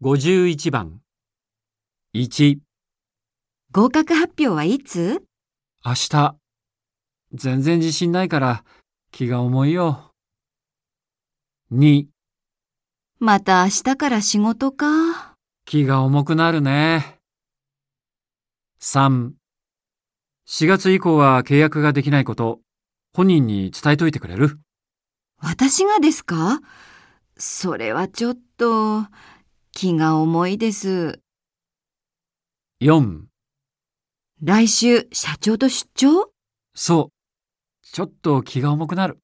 51番。1、合格発表はいつ？明日。全然自信ないから気が重いよ。2、また明日から仕事か？気が重くなるね。3、4月以降は契約ができないこと、本人に伝えといてくれる？私がですか？それはちょっと、気が重いです。?4、来週、社長と出張？そう。ちょっと気が重くなる。